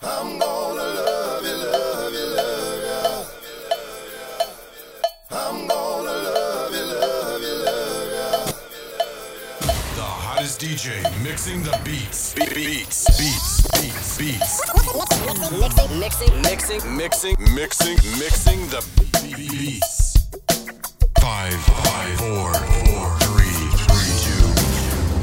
The hottest DJ mixing the beats. Be- beats. Beats. Beats. Beats. Mixing, mixing, mixing, mixing, mixing, mixing the beats. Five, five, four, four, three, three, two,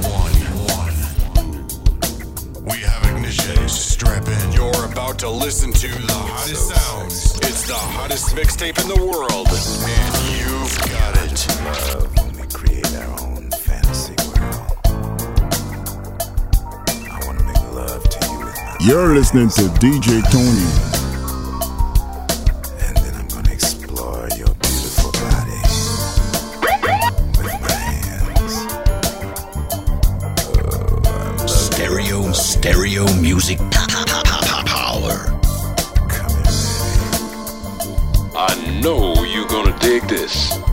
one, one. We have Benejay. Strap in. You're about to listen to the hottest sounds. It's the hottest mixtape in the world, and you've got it. Love when we create our own fantasy world. I want to make love to you. You're listening to DJ Tony. music power. I know you're gonna dig this.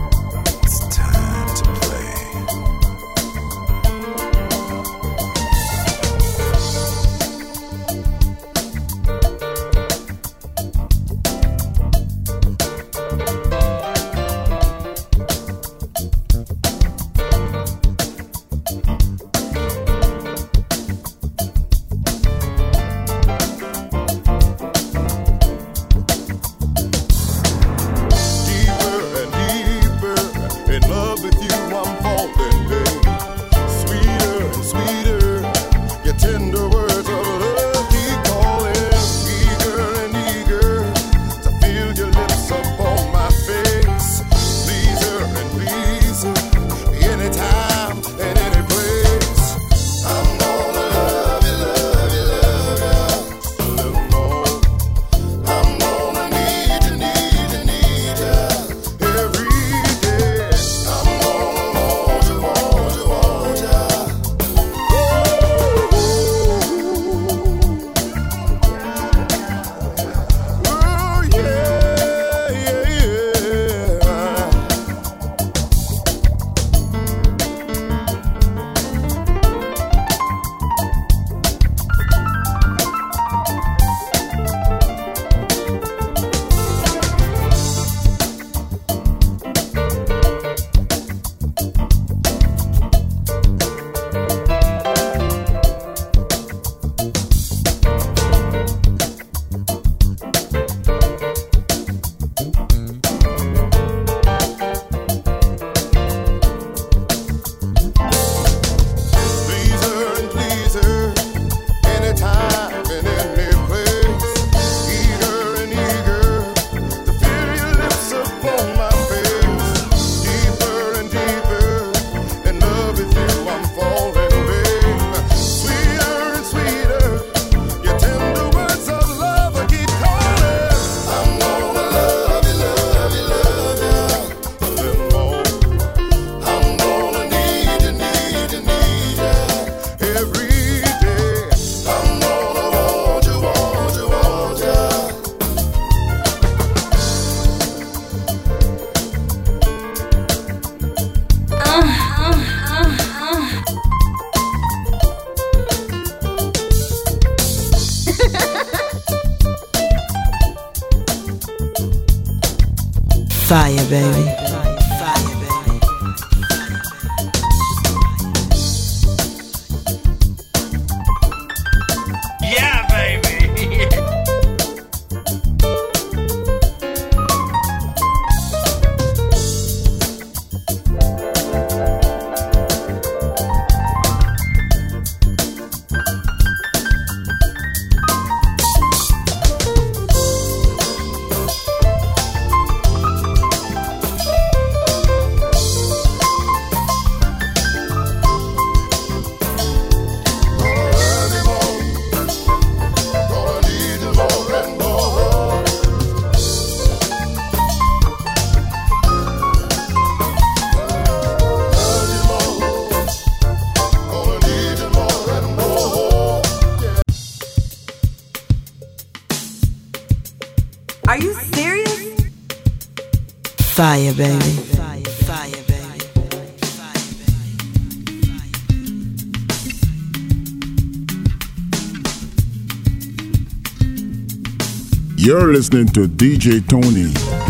fire, baby. You're listening to DJ Tony.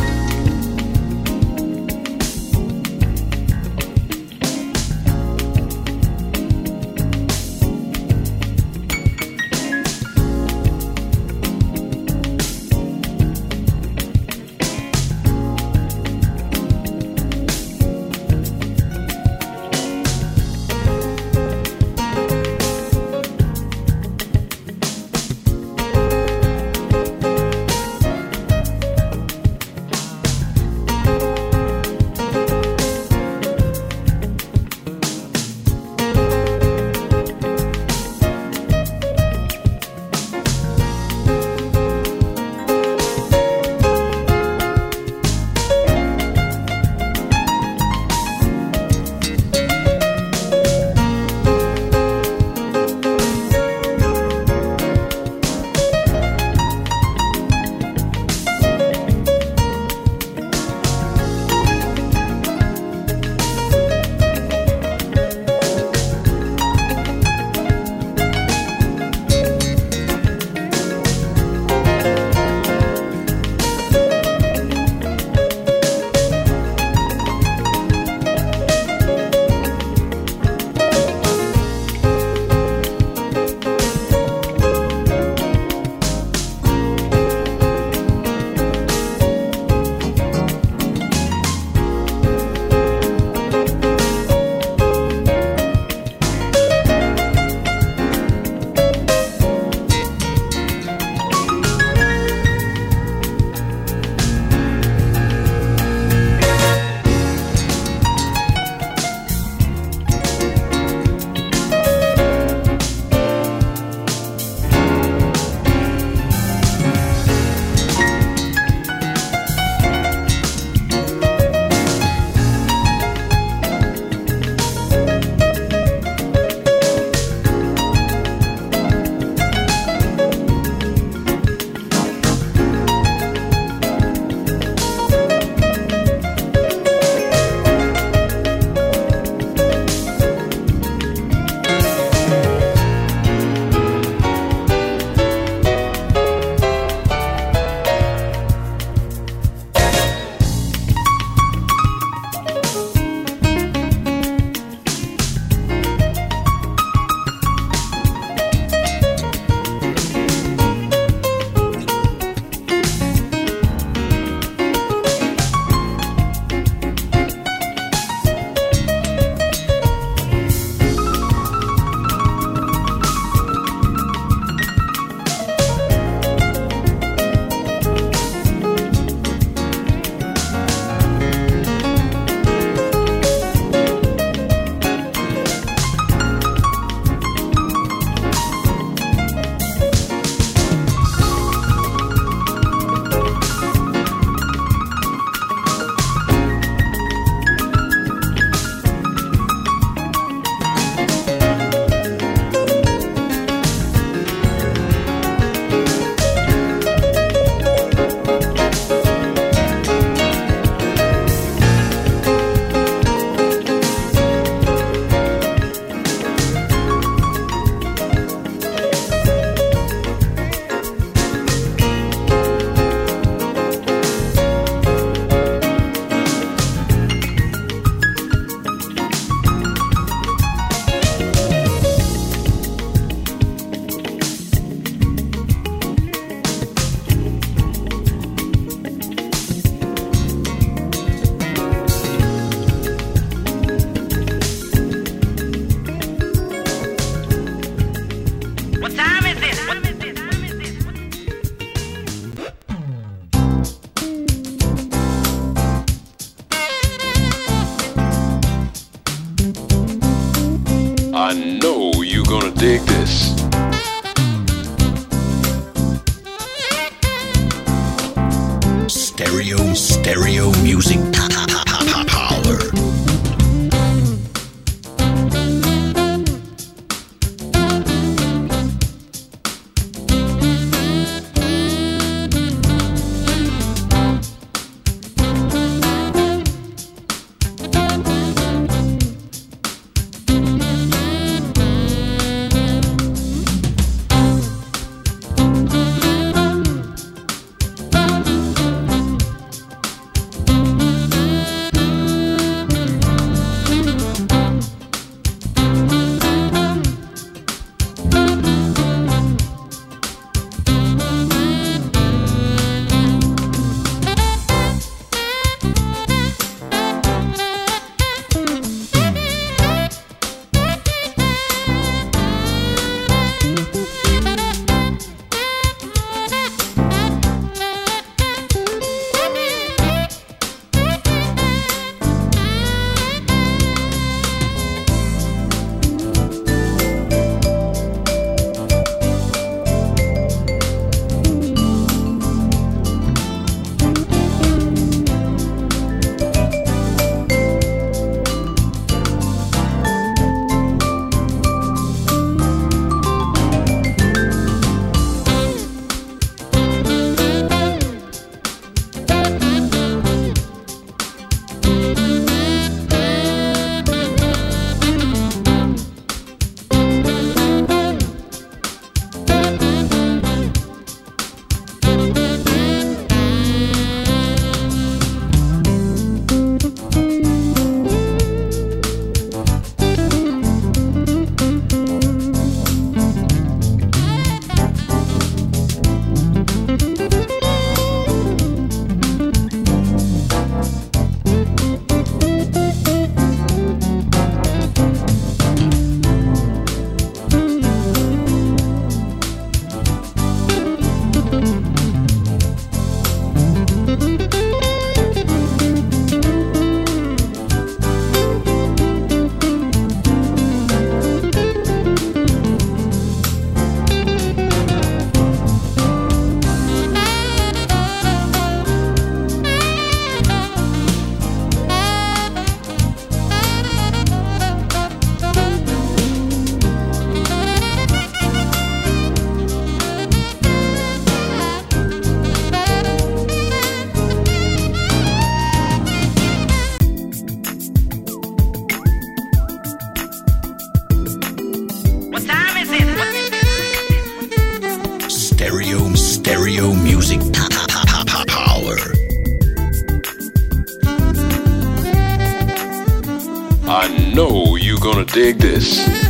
Dig this.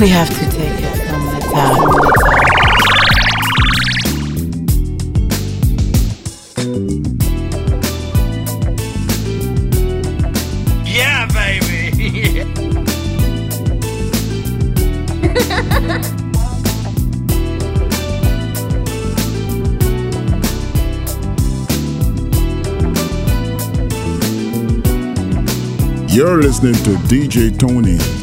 We have to take it from the top. Yeah, baby. You're listening to DJ Tony.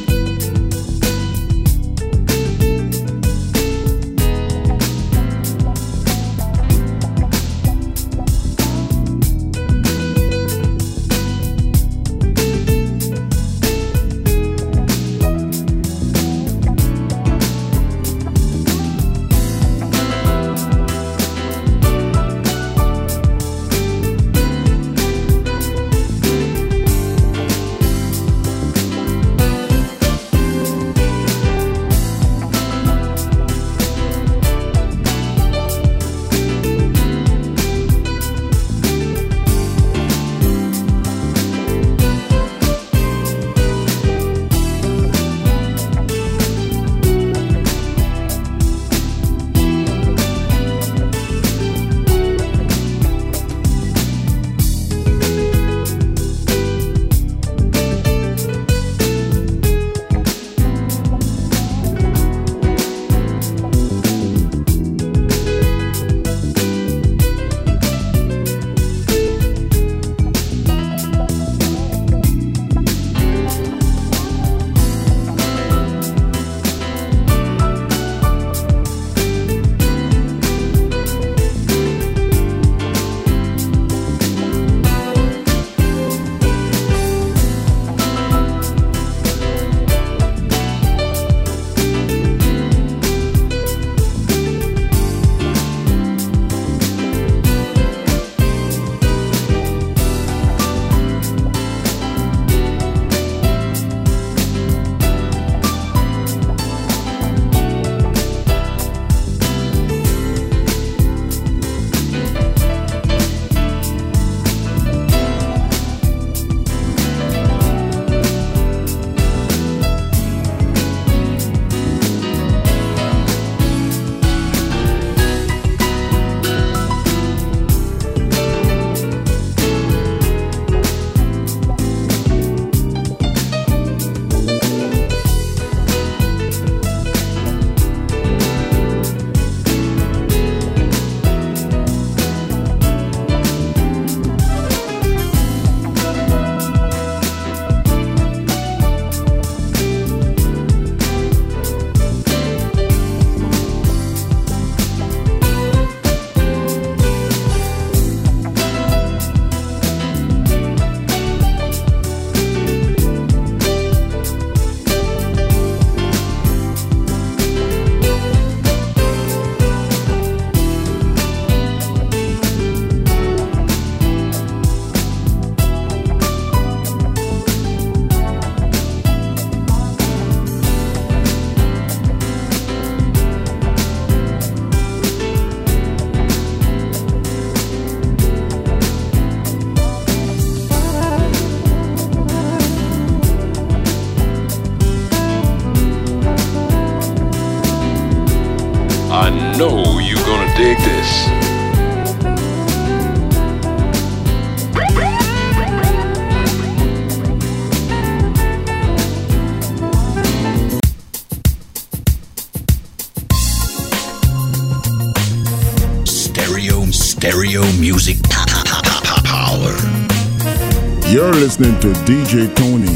DJ Tony.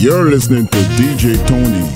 You're listening to DJ Tony.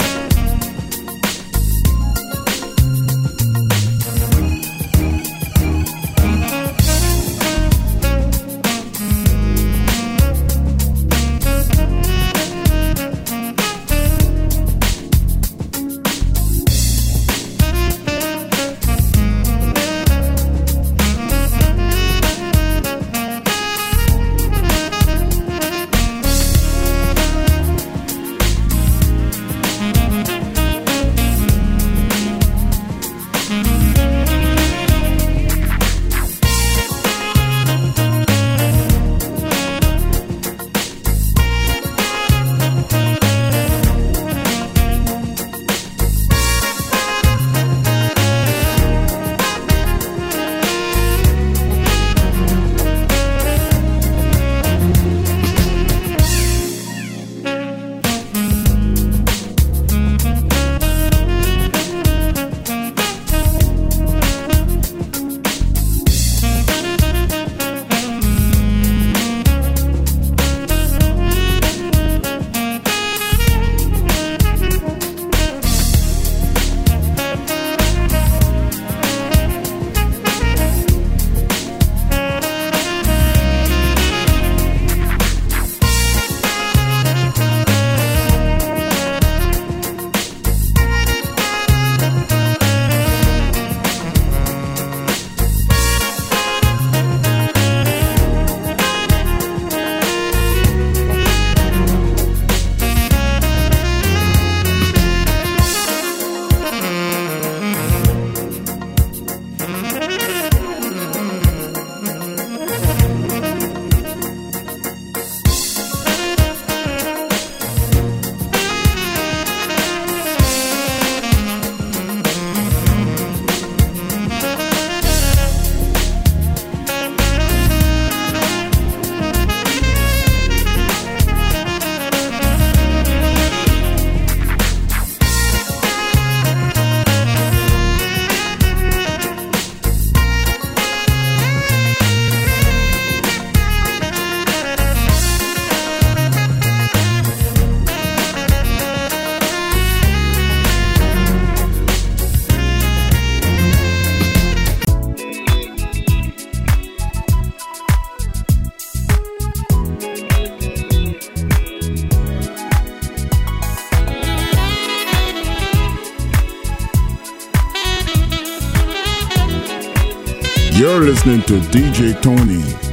Listening to DJ Tony.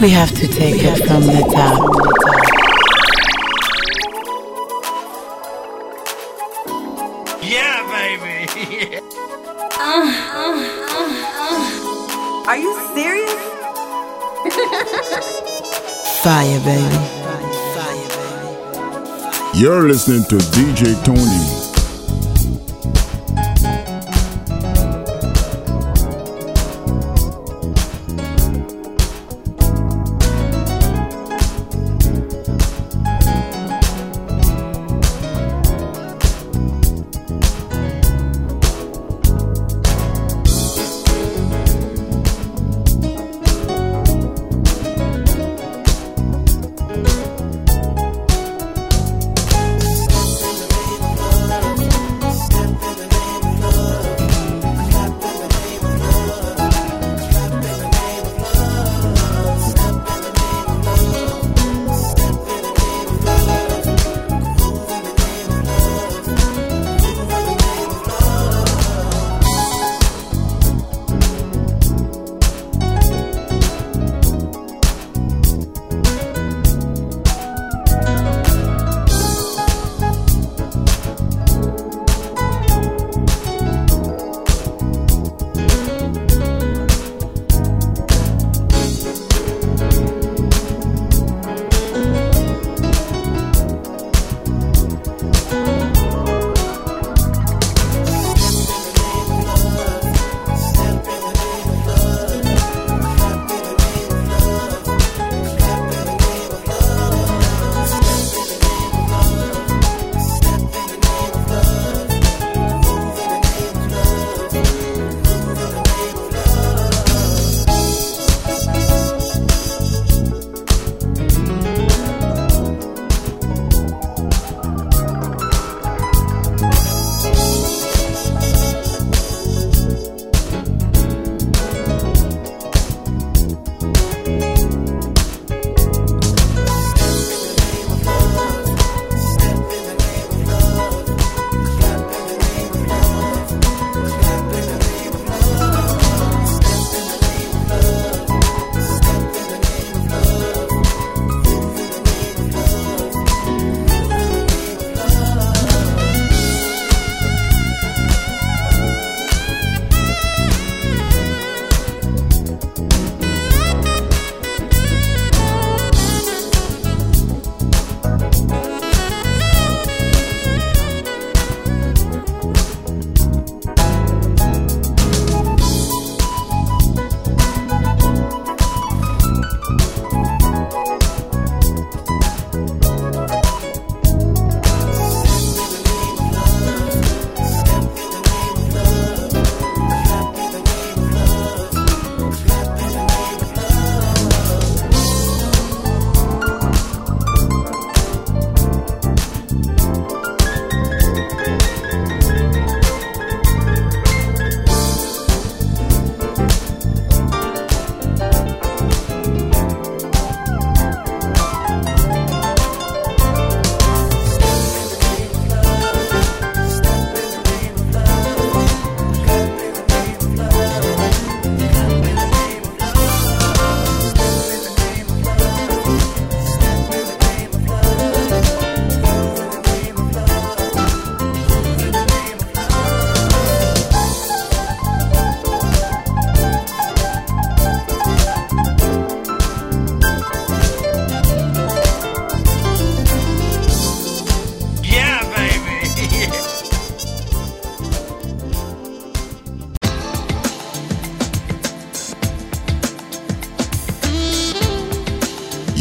We have to take it from the top. Yeah, baby. Are you serious? Fire, baby. You're listening to DJ Tony.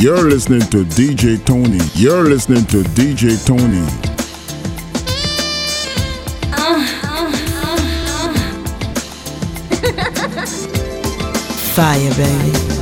You're listening to DJ Tony. You're listening to DJ Tony. Fire, baby.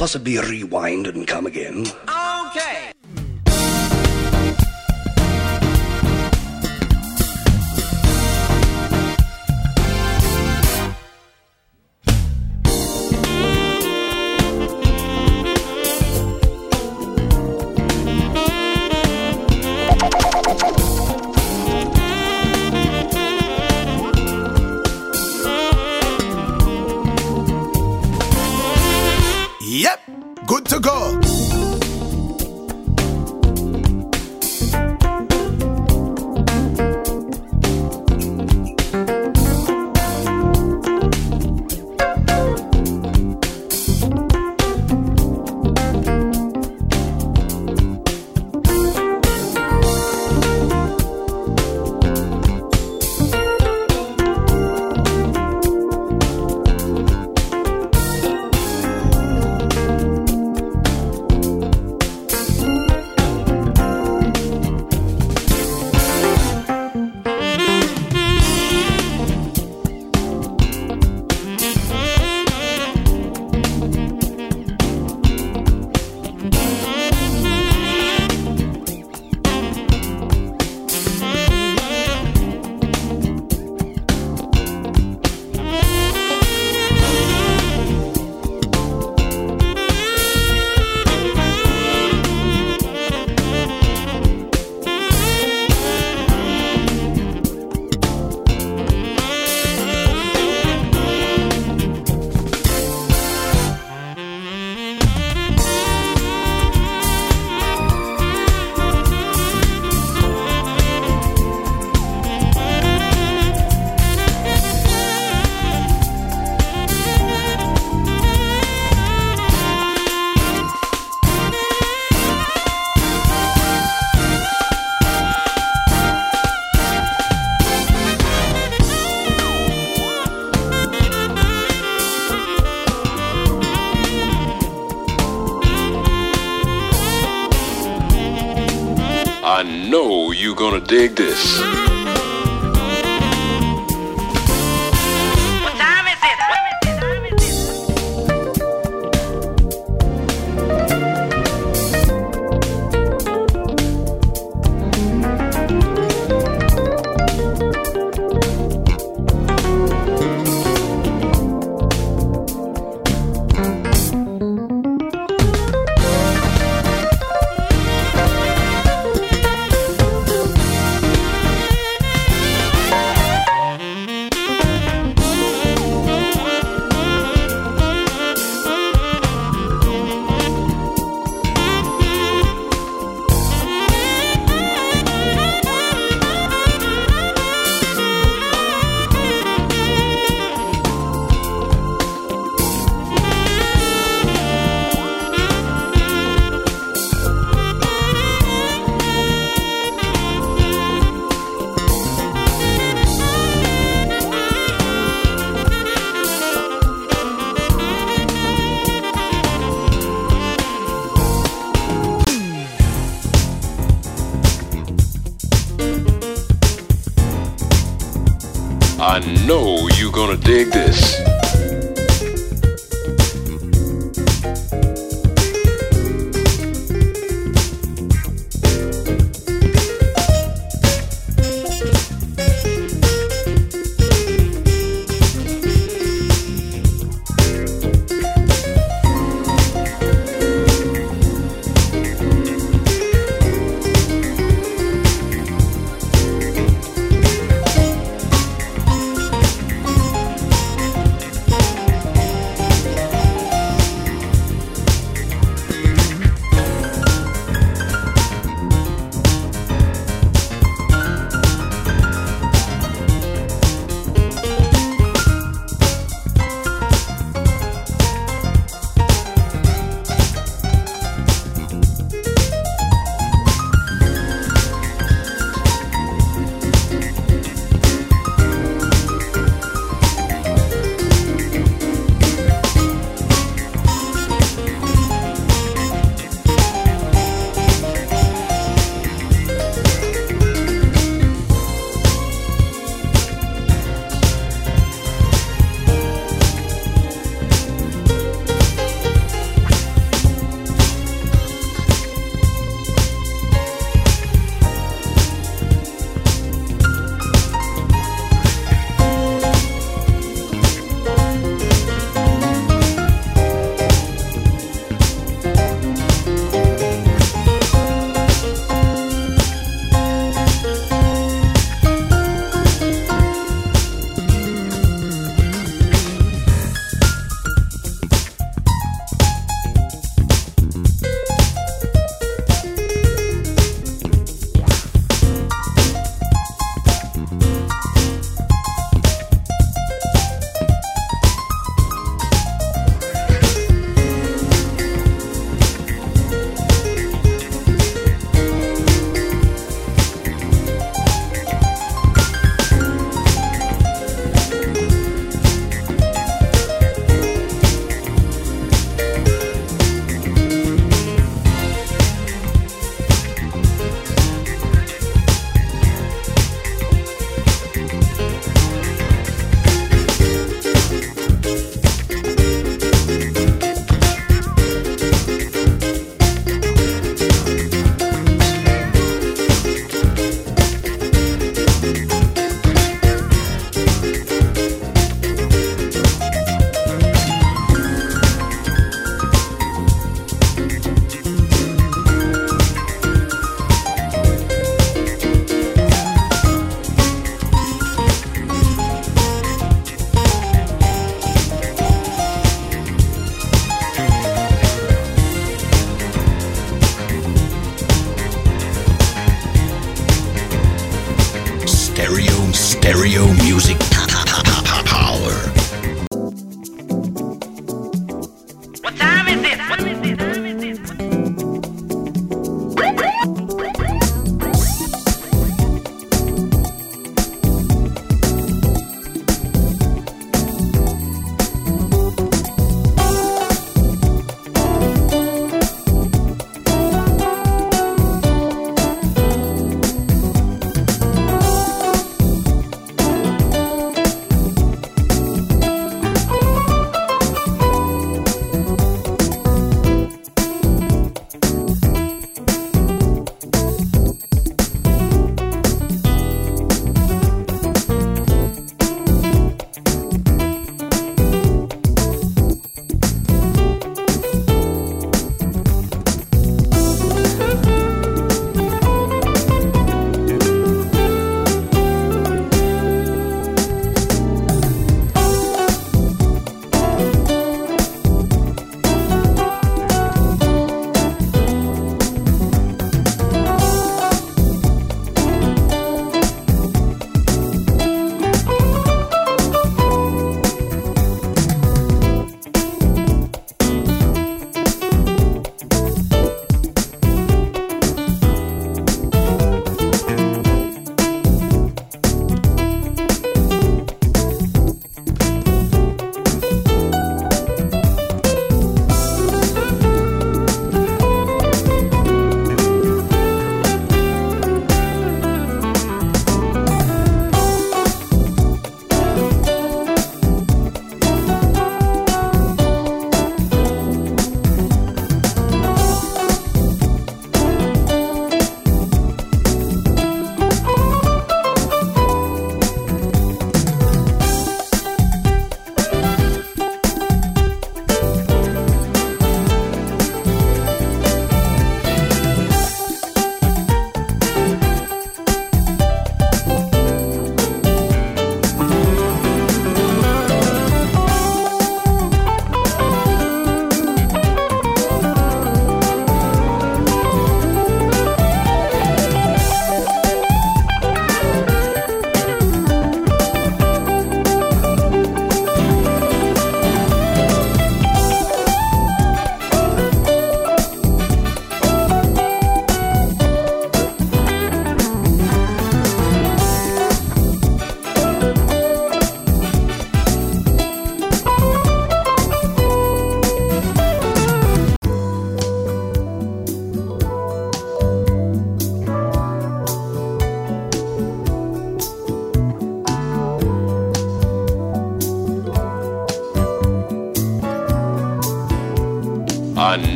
Possibly rewind and come again?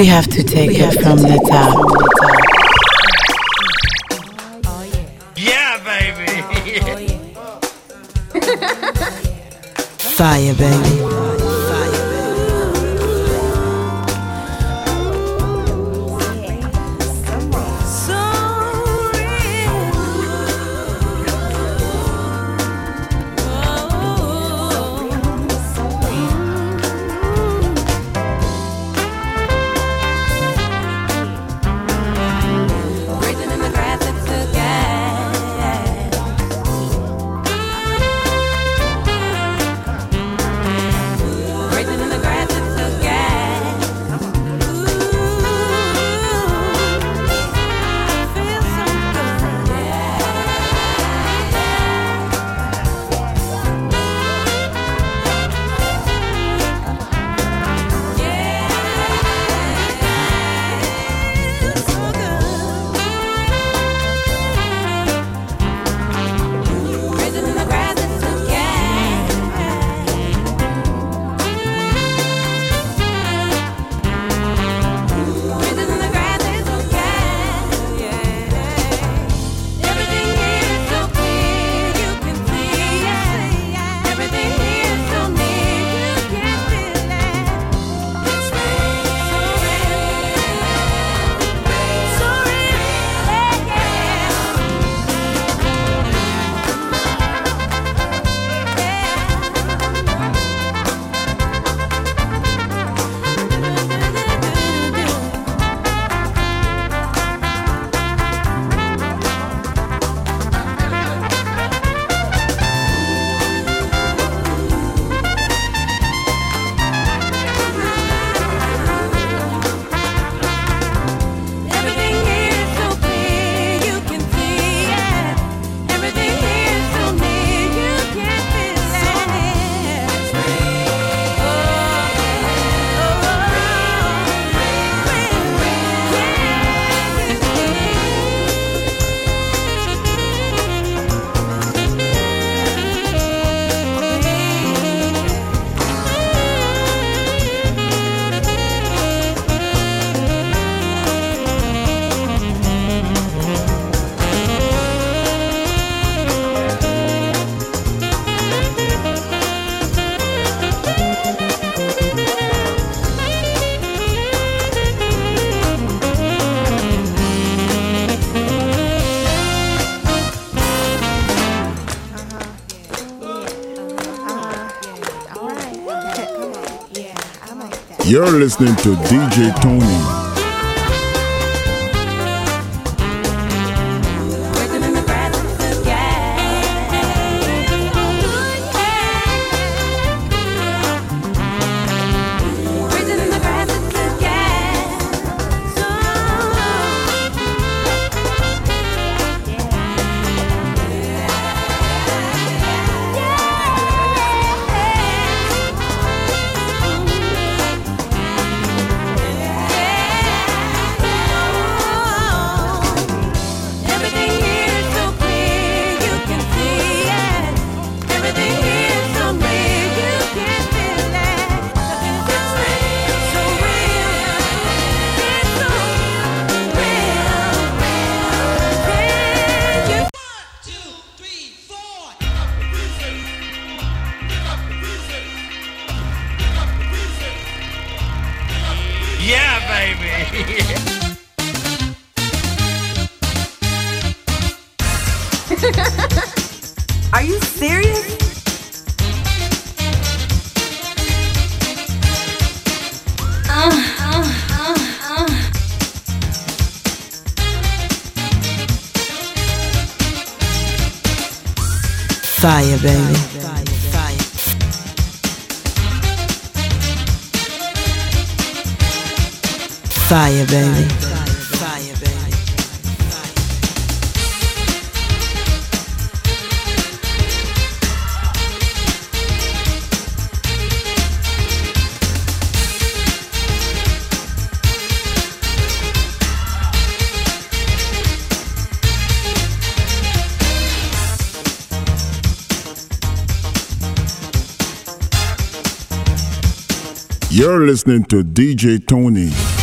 We have to take it from the top. Yeah, baby. Fire, baby. You're listening to DJ Tony. Fire, baby. Fire, baby. You're listening to DJ Tony.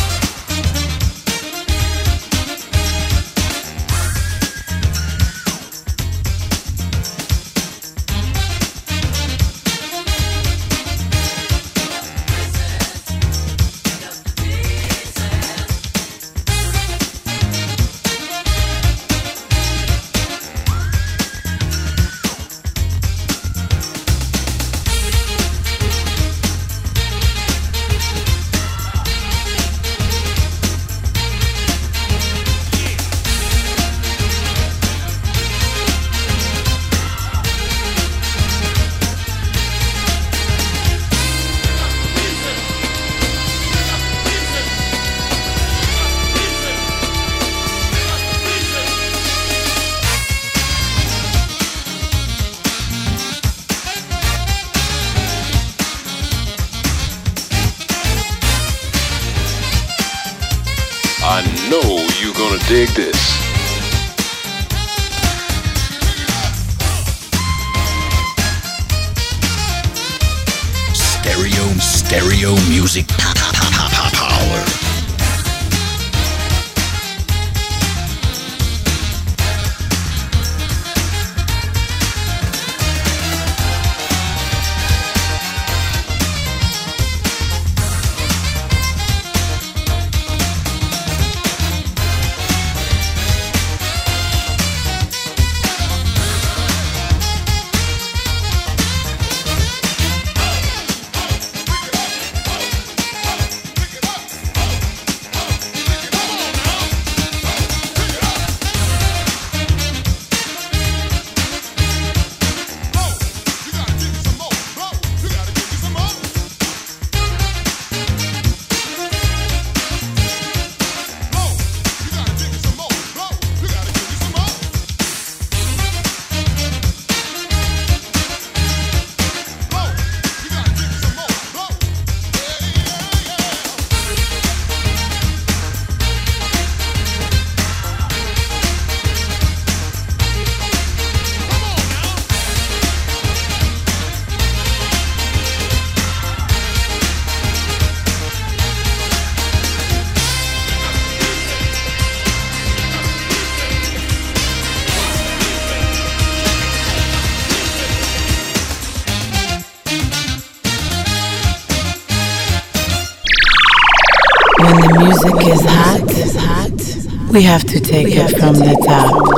We have to take it from the top.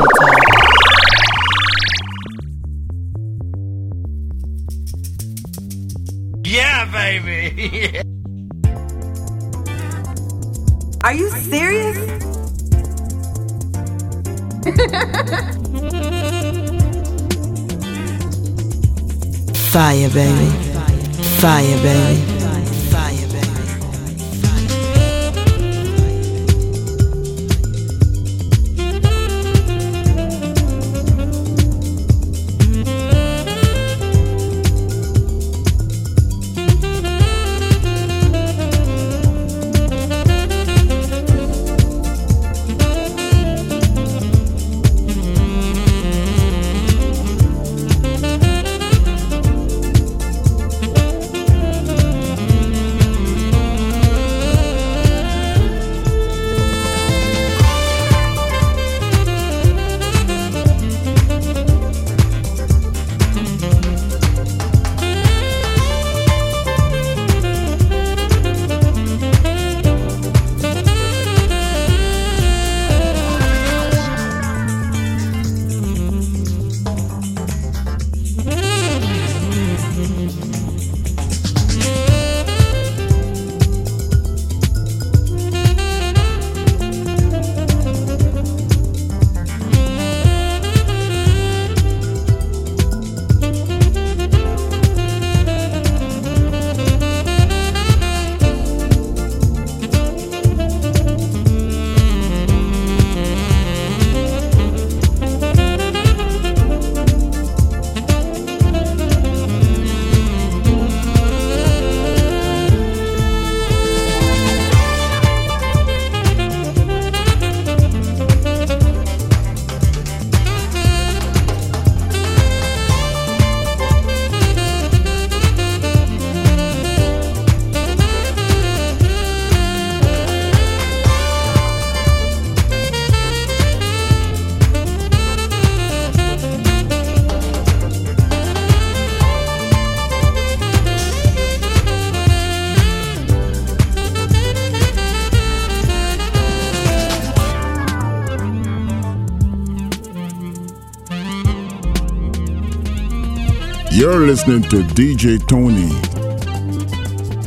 You're listening to DJ Tony.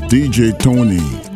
DJ Tony.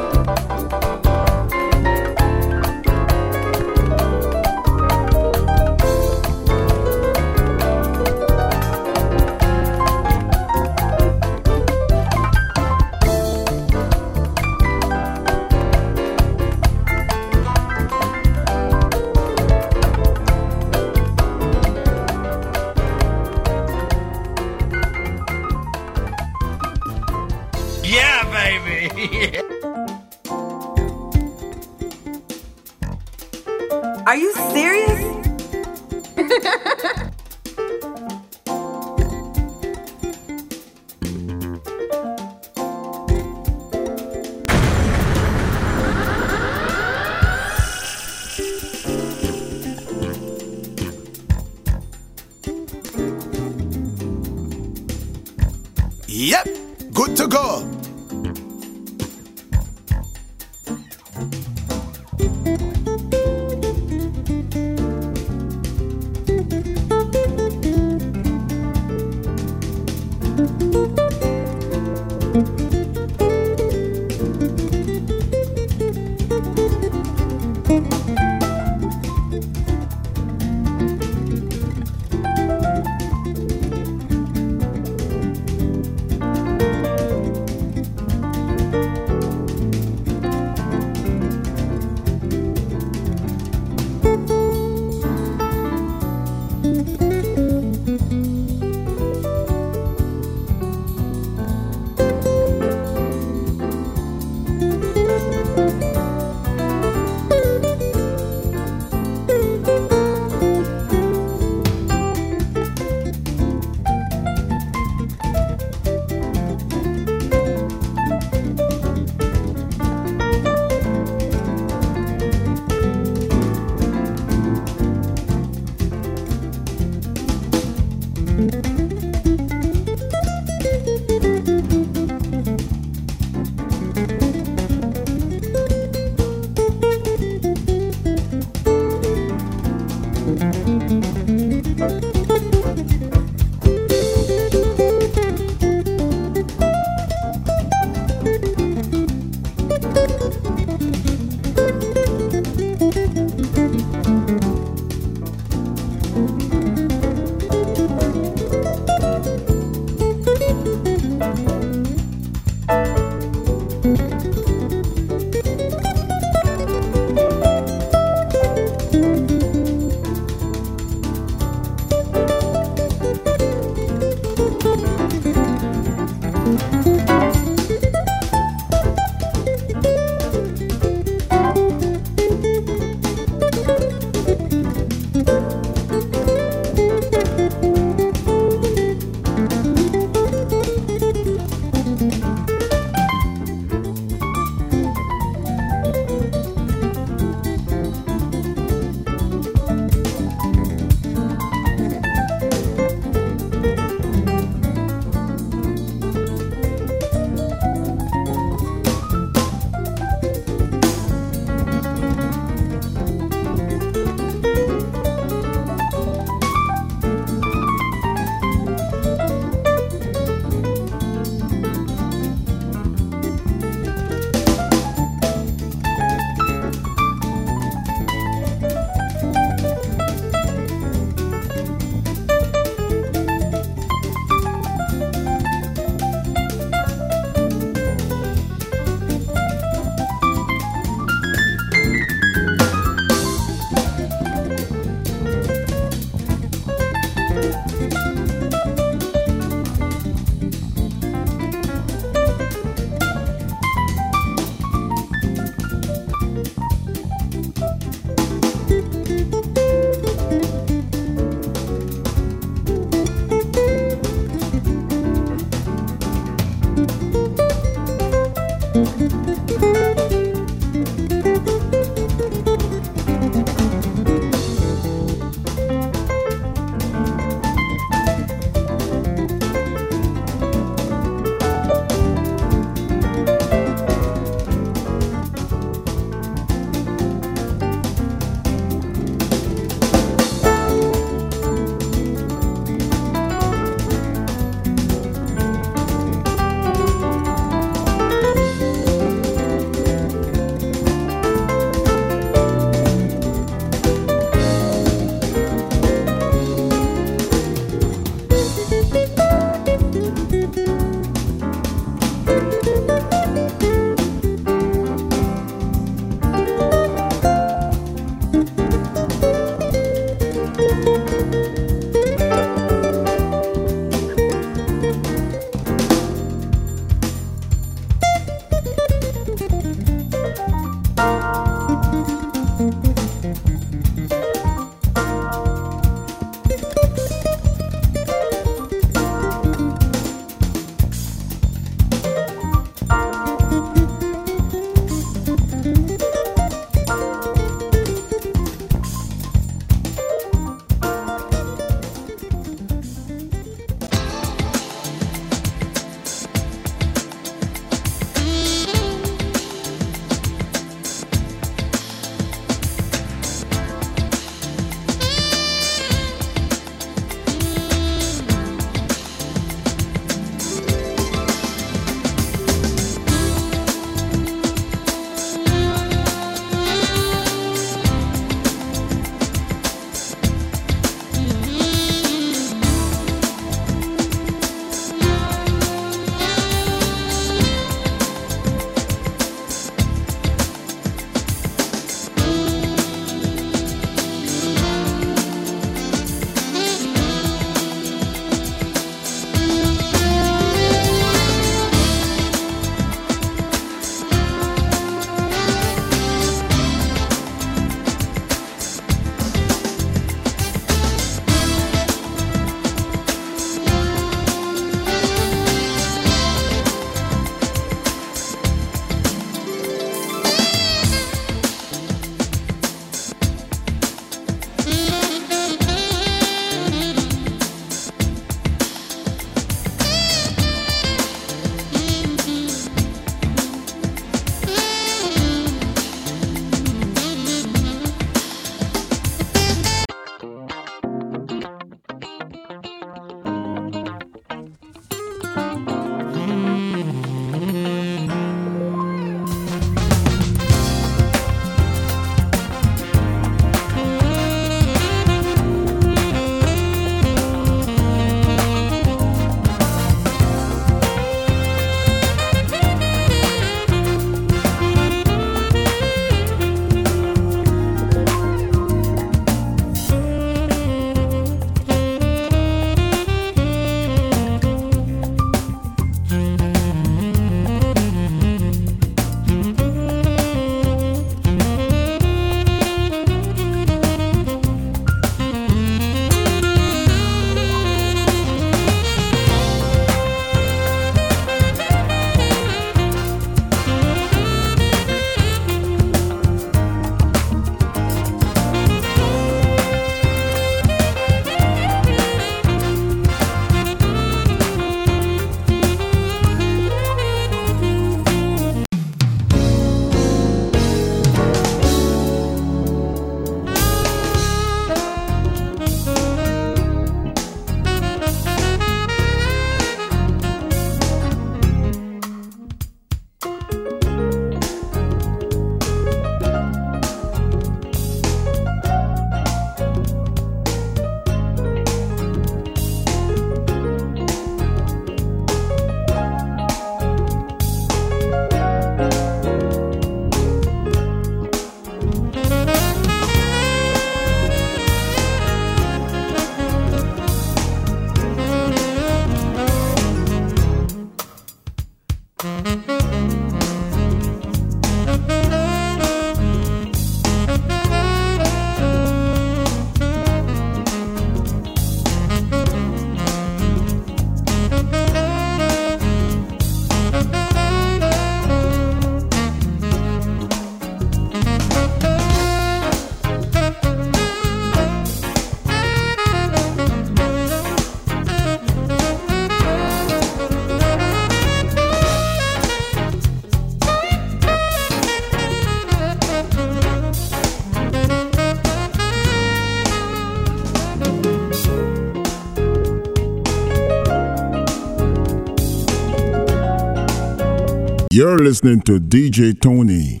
You're listening to DJ Tony